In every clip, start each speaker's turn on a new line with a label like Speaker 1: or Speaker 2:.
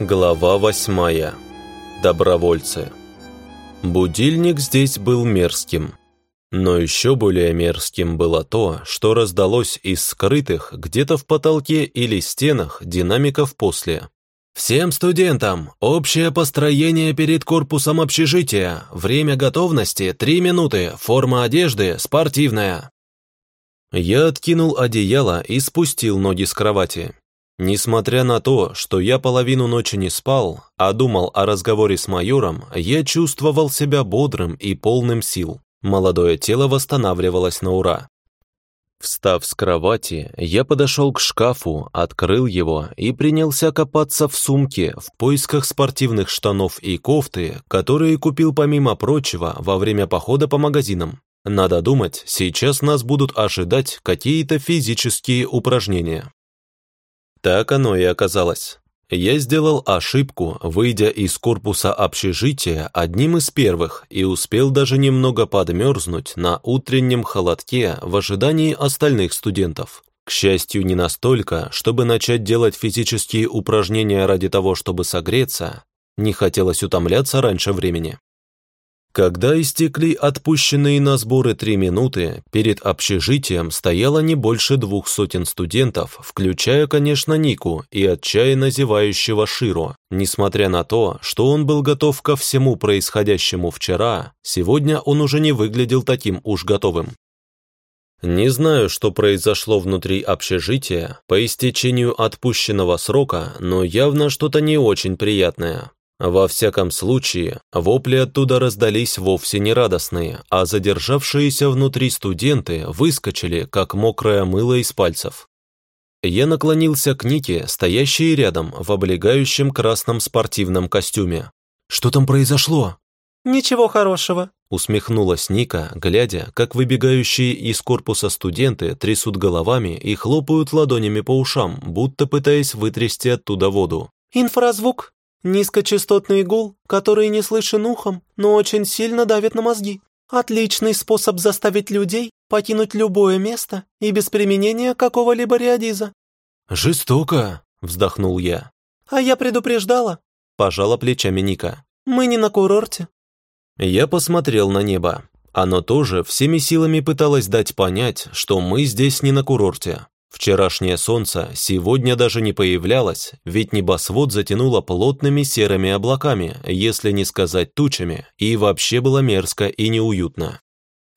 Speaker 1: Глава восьмая. Добровольцы. Будильник здесь был мерзким. Но еще более мерзким было то, что раздалось из скрытых где-то в потолке или стенах динамиков после. «Всем студентам! Общее построение перед корпусом общежития. Время готовности – три минуты. Форма одежды – спортивная». Я откинул одеяло и спустил ноги с кровати. Несмотря на то, что я половину ночи не спал, а думал о разговоре с майором, я чувствовал себя бодрым и полным сил. Молодое тело восстанавливалось на ура. Встав с кровати, я подошел к шкафу, открыл его и принялся копаться в сумке в поисках спортивных штанов и кофты, которые купил помимо прочего во время похода по магазинам. Надо думать, сейчас нас будут ожидать какие-то физические упражнения. Так оно и оказалось. Я сделал ошибку, выйдя из корпуса общежития одним из первых и успел даже немного подмерзнуть на утреннем холодке в ожидании остальных студентов. К счастью, не настолько, чтобы начать делать физические упражнения ради того, чтобы согреться, не хотелось утомляться раньше времени. Когда истекли отпущенные на сборы три минуты, перед общежитием стояло не больше двух сотен студентов, включая, конечно, Нику и отчаянно зевающего Широ. Несмотря на то, что он был готов ко всему происходящему вчера, сегодня он уже не выглядел таким уж готовым. Не знаю, что произошло внутри общежития по истечению отпущенного срока, но явно что-то не очень приятное. Во всяком случае, вопли оттуда раздались вовсе не радостные, а задержавшиеся внутри студенты выскочили, как мокрое мыло из пальцев. Я наклонился к Нике, стоящей рядом в облегающем красном спортивном костюме. «Что там произошло?»
Speaker 2: «Ничего хорошего», —
Speaker 1: усмехнулась Ника, глядя, как выбегающие из корпуса студенты трясут головами и хлопают ладонями по ушам, будто пытаясь вытрясти оттуда воду.
Speaker 2: «Инфразвук Низкочастотный гул, который не слышен ухом, но очень сильно давит на мозги. Отличный способ заставить людей покинуть любое место и без применения какого-либо реодиза.
Speaker 1: «Жестоко», — вздохнул я.
Speaker 2: «А я предупреждала», — пожала плечами Ника. «Мы не на курорте».
Speaker 1: Я посмотрел на небо. Оно тоже всеми силами пыталось дать понять, что мы здесь не на курорте. Вчерашнее солнце сегодня даже не появлялось, ведь небосвод затянуло плотными серыми облаками, если не сказать тучами, и вообще было мерзко и неуютно.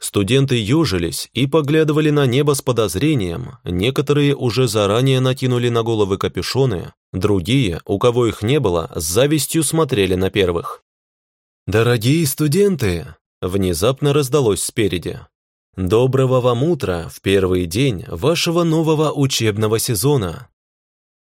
Speaker 1: Студенты ежились и поглядывали на небо с подозрением, некоторые уже заранее накинули на головы капюшоны, другие, у кого их не было, с завистью смотрели на первых. «Дорогие студенты!» – внезапно раздалось спереди. Доброго вам утра в первый день вашего нового учебного сезона.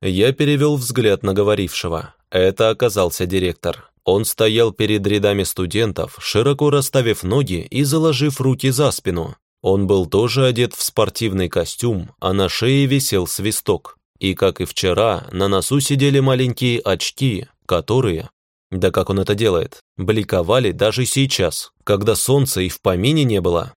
Speaker 1: Я перевел взгляд на говорившего. Это оказался директор. Он стоял перед рядами студентов, широко расставив ноги и заложив руки за спину. Он был тоже одет в спортивный костюм, а на шее висел свисток. И, как и вчера, на носу сидели маленькие очки, которые, да как он это делает, бликовали даже сейчас, когда солнца и в помине не было.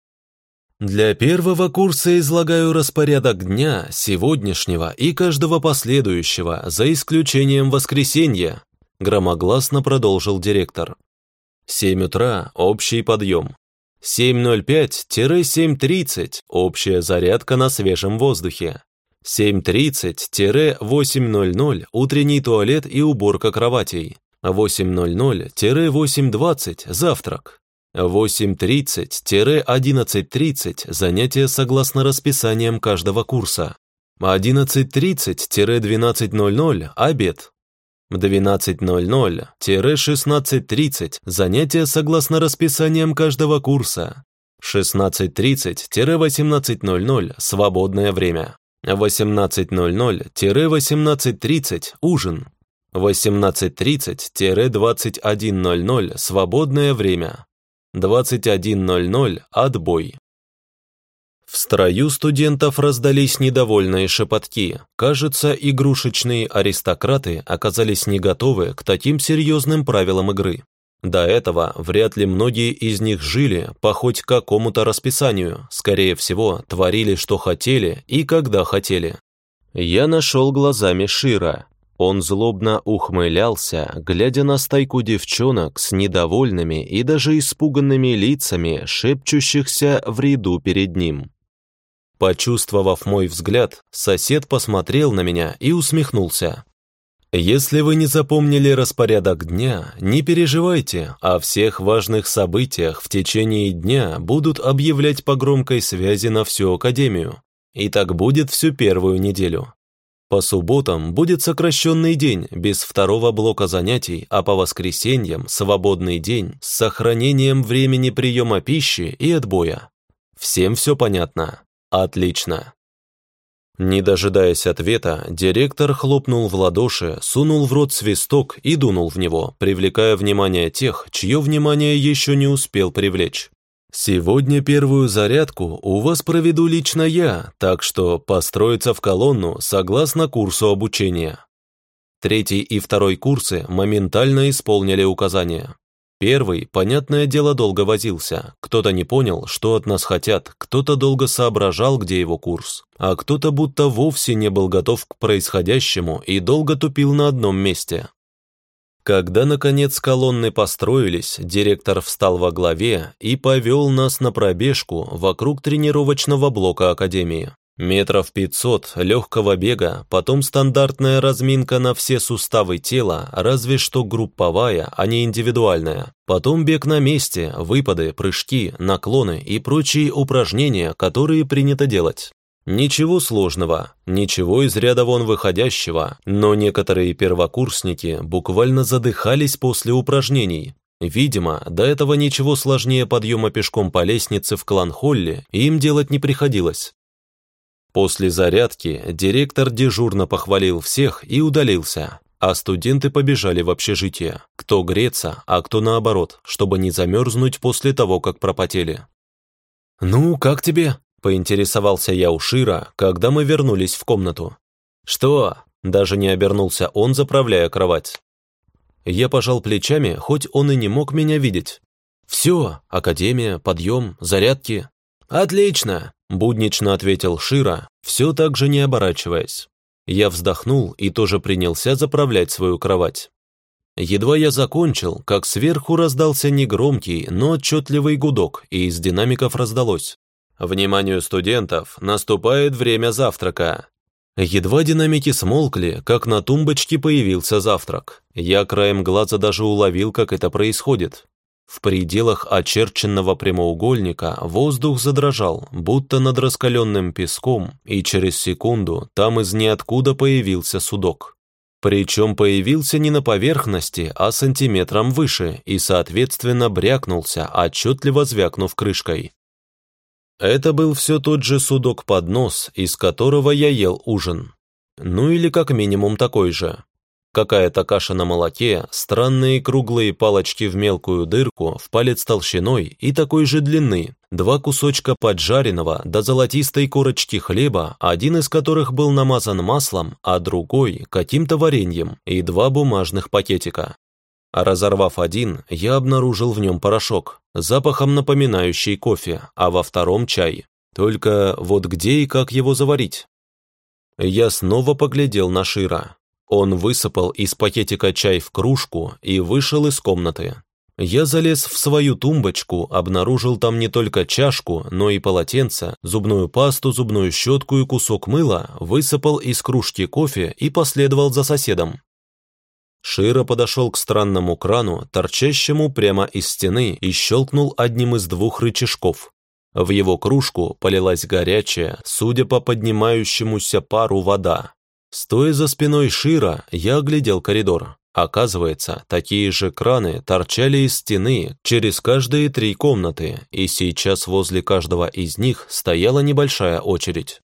Speaker 1: Для первого курса излагаю распорядок дня, сегодняшнего и каждого последующего, за исключением воскресенья, громогласно продолжил директор. 7 утра – общий подъем. 7.05-7.30 – общая зарядка на свежем воздухе. 7.30-8.00 – утренний туалет и уборка кроватей. 8.00-8.20 – завтрак. 8.30-11.30 занятия согласно расписаниям каждого курса. 11.30-12.00 обед. 12.00-16.30 занятия согласно расписаниям каждого курса. 16.30-18.00 свободное время. 18.00-18.30 ужин. 18.30-21.00 свободное время. 21.00 отбой. В строю студентов раздались недовольные шепотки. Кажется, игрушечные аристократы оказались не готовы к таким серьезным правилам игры. До этого вряд ли многие из них жили по хоть какому-то расписанию, скорее всего, творили, что хотели и когда хотели. Я нашел глазами Шира. Он злобно ухмылялся, глядя на стайку девчонок с недовольными и даже испуганными лицами, шепчущихся в ряду перед ним. Почувствовав мой взгляд, сосед посмотрел на меня и усмехнулся. Если вы не запомнили распорядок дня, не переживайте, о всех важных событиях в течение дня будут объявлять по громкой связи на всю Академию. И так будет всю первую неделю. По субботам будет сокращенный день без второго блока занятий, а по воскресеньям свободный день с сохранением времени приема пищи и отбоя. Всем все понятно? Отлично. Не дожидаясь ответа, директор хлопнул в ладоши, сунул в рот свисток и дунул в него, привлекая внимание тех, чье внимание еще не успел привлечь. «Сегодня первую зарядку у вас проведу лично я, так что построиться в колонну согласно курсу обучения». Третий и второй курсы моментально исполнили указания. Первый, понятное дело, долго возился. Кто-то не понял, что от нас хотят, кто-то долго соображал, где его курс, а кто-то будто вовсе не был готов к происходящему и долго тупил на одном месте. Когда, наконец, колонны построились, директор встал во главе и повел нас на пробежку вокруг тренировочного блока Академии. Метров пятьсот легкого бега, потом стандартная разминка на все суставы тела, разве что групповая, а не индивидуальная. Потом бег на месте, выпады, прыжки, наклоны и прочие упражнения, которые принято делать. Ничего сложного, ничего из ряда вон выходящего, но некоторые первокурсники буквально задыхались после упражнений. Видимо, до этого ничего сложнее подъема пешком по лестнице в клан-холле им делать не приходилось. После зарядки директор дежурно похвалил всех и удалился, а студенты побежали в общежитие, кто греться, а кто наоборот, чтобы не замерзнуть после того, как пропотели. «Ну, как тебе?» – поинтересовался я у Шира, когда мы вернулись в комнату. «Что?» – даже не обернулся он, заправляя кровать. Я пожал плечами, хоть он и не мог меня видеть. «Все, академия, подъем, зарядки». «Отлично!» Буднично ответил Шира, все так же не оборачиваясь. Я вздохнул и тоже принялся заправлять свою кровать. Едва я закончил, как сверху раздался негромкий, но отчетливый гудок, и из динамиков раздалось. «Вниманию студентов, наступает время завтрака». Едва динамики смолкли, как на тумбочке появился завтрак. Я краем глаза даже уловил, как это происходит. В пределах очерченного прямоугольника воздух задрожал, будто над раскаленным песком, и через секунду там из ниоткуда появился судок. Причем появился не на поверхности, а сантиметром выше, и, соответственно, брякнулся, отчетливо звякнув крышкой. Это был все тот же судок-поднос, из которого я ел ужин. Ну или как минимум такой же. Какая-то каша на молоке, странные круглые палочки в мелкую дырку, в палец толщиной и такой же длины, два кусочка поджаренного до золотистой корочки хлеба, один из которых был намазан маслом, а другой – каким-то вареньем, и два бумажных пакетика. Разорвав один, я обнаружил в нем порошок, запахом напоминающий кофе, а во втором – чай. Только вот где и как его заварить? Я снова поглядел на Шира. Он высыпал из пакетика чай в кружку и вышел из комнаты. Я залез в свою тумбочку, обнаружил там не только чашку, но и полотенце, зубную пасту, зубную щетку и кусок мыла, высыпал из кружки кофе и последовал за соседом. Широ подошел к странному крану, торчащему прямо из стены, и щелкнул одним из двух рычажков. В его кружку полилась горячая, судя по поднимающемуся пару, вода. Стоя за спиной Шира, я оглядел коридор. Оказывается, такие же краны торчали из стены через каждые три комнаты, и сейчас возле каждого из них стояла небольшая очередь.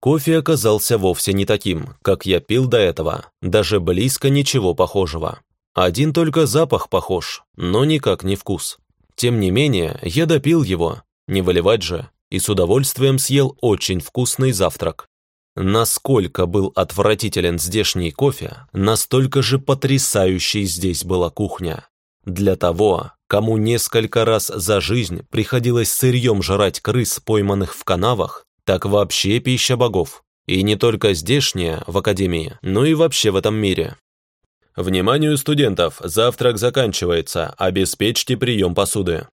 Speaker 1: Кофе оказался вовсе не таким, как я пил до этого, даже близко ничего похожего. Один только запах похож, но никак не вкус. Тем не менее, я допил его, не выливать же, и с удовольствием съел очень вкусный завтрак. Насколько был отвратителен здешний кофе, настолько же потрясающей здесь была кухня. Для того, кому несколько раз за жизнь приходилось сырьем жрать крыс, пойманных в канавах, так вообще пища богов. И не только здешняя, в академии, но и вообще в этом мире. Вниманию студентов, завтрак заканчивается, обеспечьте прием посуды.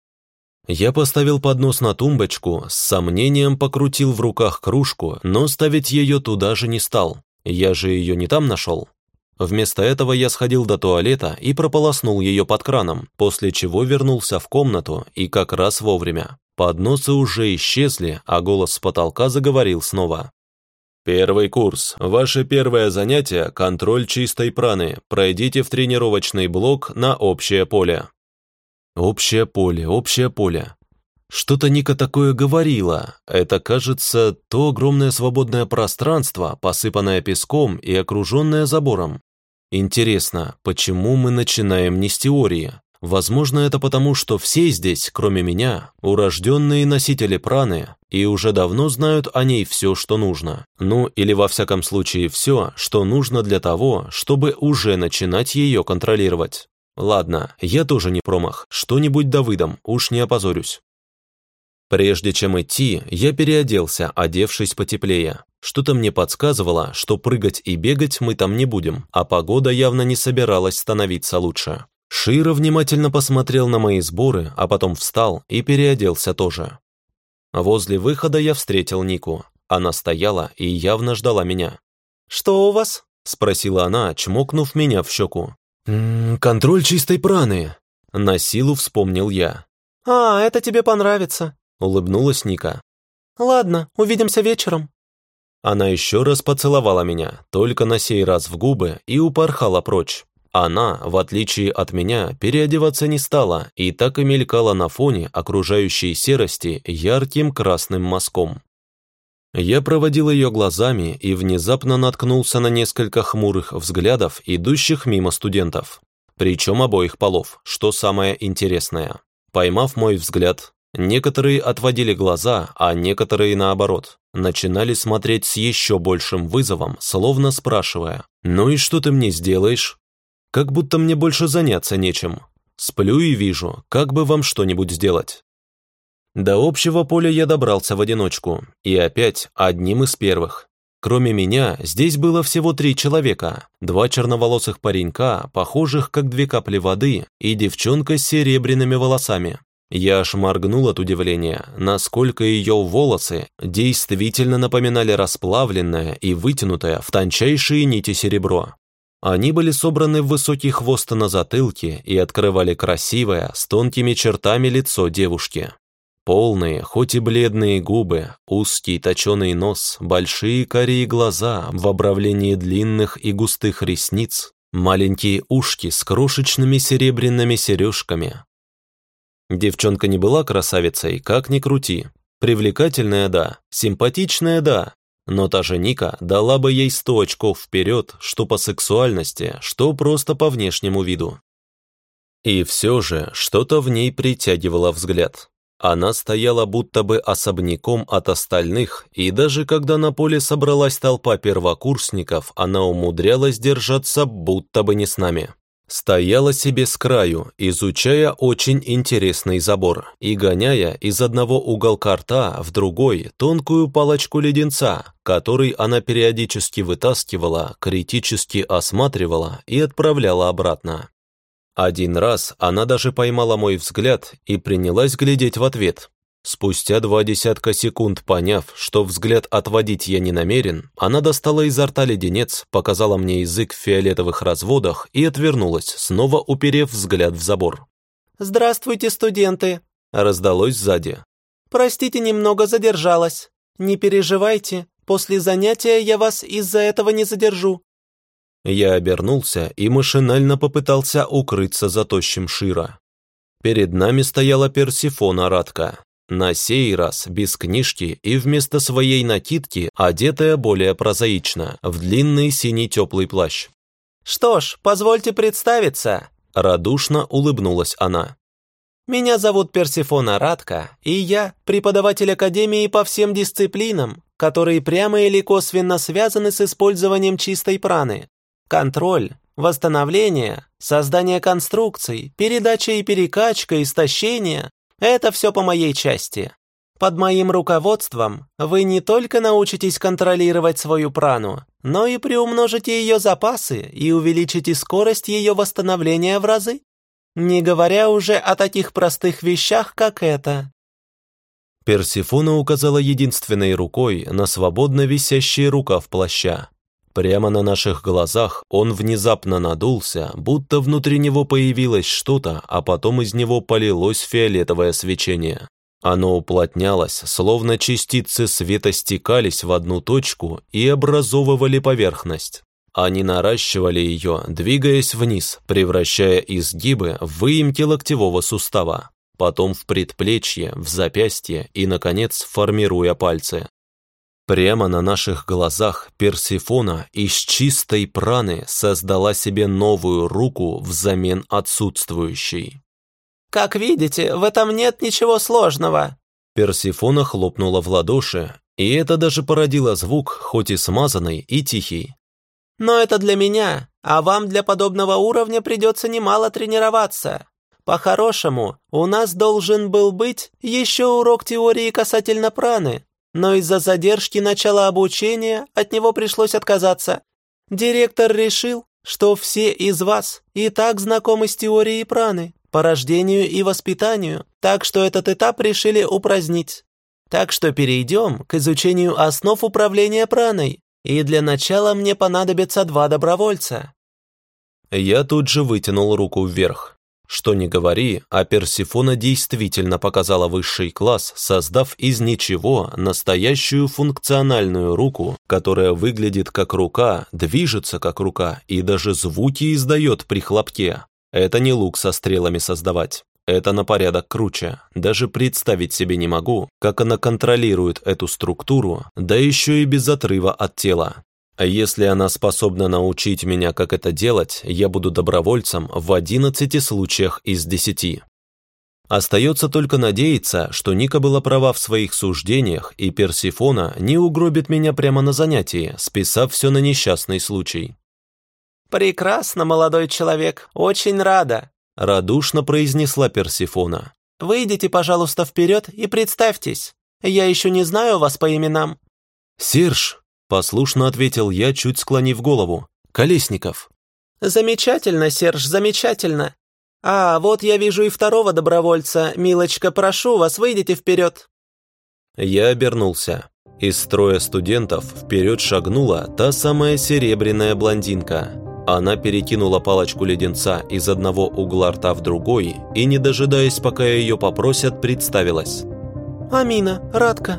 Speaker 1: Я поставил поднос на тумбочку, с сомнением покрутил в руках кружку, но ставить ее туда же не стал. Я же ее не там нашел. Вместо этого я сходил до туалета и прополоснул ее под краном, после чего вернулся в комнату и как раз вовремя. Подносы уже исчезли, а голос с потолка заговорил снова. «Первый курс. Ваше первое занятие – контроль чистой праны. Пройдите в тренировочный блок на общее поле». «Общее поле, общее поле». Что-то Ника такое говорила. Это, кажется, то огромное свободное пространство, посыпанное песком и окруженное забором. Интересно, почему мы начинаем не с теории? Возможно, это потому, что все здесь, кроме меня, урожденные носители праны и уже давно знают о ней все, что нужно. Ну, или во всяком случае все, что нужно для того, чтобы уже начинать ее контролировать. Ладно, я тоже не промах, что-нибудь да выдам, уж не опозорюсь. Прежде чем идти, я переоделся, одевшись потеплее. Что-то мне подсказывало, что прыгать и бегать мы там не будем, а погода явно не собиралась становиться лучше. Широ внимательно посмотрел на мои сборы, а потом встал и переоделся тоже. Возле выхода я встретил Нику. Она стояла и явно ждала меня.
Speaker 2: «Что у вас?»
Speaker 1: – спросила она, чмокнув меня в щеку. «М -м, «Контроль чистой праны», – на силу вспомнил я.
Speaker 2: «А, это тебе понравится», –
Speaker 1: улыбнулась Ника.
Speaker 2: «Ладно, увидимся вечером».
Speaker 1: Она еще раз поцеловала меня, только на сей раз в губы, и упорхала прочь. Она, в отличие от меня, переодеваться не стала и так и мелькала на фоне окружающей серости ярким красным мазком. Я проводил ее глазами и внезапно наткнулся на несколько хмурых взглядов, идущих мимо студентов. Причем обоих полов, что самое интересное. Поймав мой взгляд, некоторые отводили глаза, а некоторые наоборот, начинали смотреть с еще большим вызовом, словно спрашивая, «Ну и что ты мне сделаешь?» Как будто мне больше заняться нечем. Сплю и вижу, как бы вам что-нибудь сделать. До общего поля я добрался в одиночку, и опять одним из первых. Кроме меня, здесь было всего три человека, два черноволосых паренька, похожих как две капли воды, и девчонка с серебряными волосами. Я аж моргнул от удивления, насколько ее волосы действительно напоминали расплавленное и вытянутое в тончайшие нити серебро. Они были собраны в высокий хвост на затылке и открывали красивое, с тонкими чертами лицо девушки. Полные, хоть и бледные губы, узкий точеный нос, большие карие глаза в обравлении длинных и густых ресниц, маленькие ушки с крошечными серебряными сережками, Девчонка не была красавицей, как ни крути. Привлекательная, да, симпатичная, да, но та же Ника дала бы ей сто очков вперед, что по сексуальности, что просто по внешнему виду. И все же что-то в ней притягивало взгляд. Она стояла будто бы особняком от остальных, и даже когда на поле собралась толпа первокурсников, она умудрялась держаться будто бы не с нами. Стояла себе с краю, изучая очень интересный забор и гоняя из одного уголка рта в другой тонкую палочку леденца, который она периодически вытаскивала, критически осматривала и отправляла обратно. Один раз она даже поймала мой взгляд и принялась глядеть в ответ, Спустя два десятка секунд поняв, что взгляд отводить я не намерен, она достала изо рта леденец, показала мне язык в фиолетовых разводах и отвернулась, снова уперев взгляд в забор.
Speaker 2: «Здравствуйте, студенты!» раздалось сзади. «Простите, немного задержалась. Не переживайте, после занятия я вас из-за этого не задержу».
Speaker 1: Я обернулся и машинально попытался укрыться за тощим Шира. Перед нами стояла Персифона Радка, на сей раз без книжки и вместо своей накидки, одетая более прозаично, в длинный синий теплый плащ.
Speaker 2: «Что ж, позвольте представиться», —
Speaker 1: радушно улыбнулась она.
Speaker 2: «Меня зовут Персифона Радка, и я преподаватель Академии по всем дисциплинам, которые прямо или косвенно связаны с использованием чистой праны. Контроль, восстановление, создание конструкций, передача и перекачка, истощение это все по моей части. Под моим руководством вы не только научитесь контролировать свою прану, но и приумножите ее запасы и увеличите скорость ее восстановления в разы. Не говоря уже о таких простых вещах, как это.
Speaker 1: Персифона указала единственной рукой на свободно висящий рукав плаща. Прямо на наших глазах он внезапно надулся, будто внутри него появилось что-то, а потом из него полилось фиолетовое свечение. Оно уплотнялось, словно частицы света стекались в одну точку и образовывали поверхность. Они наращивали ее, двигаясь вниз, превращая изгибы в выемки локтевого сустава, потом в предплечье, в запястье и, наконец, формируя пальцы. Прямо на наших глазах Персифона из чистой праны создала себе новую руку взамен отсутствующей.
Speaker 2: «Как видите, в этом нет ничего сложного».
Speaker 1: Персифона хлопнула в ладоши, и это даже породило звук, хоть и смазанный и тихий.
Speaker 2: «Но это для меня, а вам для подобного уровня придется немало тренироваться. По-хорошему, у нас должен был быть еще урок теории касательно праны, но из-за задержки начала обучения от него пришлось отказаться. Директор решил, что все из вас и так знакомы с теорией праны, по рождению и воспитанию, так что этот этап решили упразднить. Так что перейдем к изучению основ управления праной, и для начала мне понадобится два добровольца».
Speaker 1: Я тут же вытянул руку вверх. Что ни говори, а Персифона действительно показала высший класс, создав из ничего настоящую функциональную руку, которая выглядит как рука, движется как рука и даже звуки издает при хлопке. Это не лук со стрелами создавать. Это на порядок круче. Даже представить себе не могу, как она контролирует эту структуру, да еще и без отрыва от тела. А если она способна научить меня, как это делать, я буду добровольцем в 11 случаях из 10. Остается только надеяться, что Ника была права в своих суждениях, и Персифона не угробит меня прямо на занятии, списав все на несчастный случай.
Speaker 2: «Прекрасно, молодой человек, очень рада», —
Speaker 1: радушно произнесла Персифона.
Speaker 2: «Выйдите, пожалуйста, вперед и представьтесь. Я еще не знаю вас по именам».
Speaker 1: «Серж», Послушно ответил я, чуть склонив голову. «Колесников».
Speaker 2: «Замечательно, Серж, замечательно. А, вот я вижу и второго добровольца. Милочка, прошу вас, выйдите вперед».
Speaker 1: Я обернулся. Из строя студентов вперед шагнула та самая серебряная блондинка. Она перекинула палочку леденца из одного угла рта в другой и, не дожидаясь, пока ее попросят, представилась.
Speaker 2: «Амина, Радка,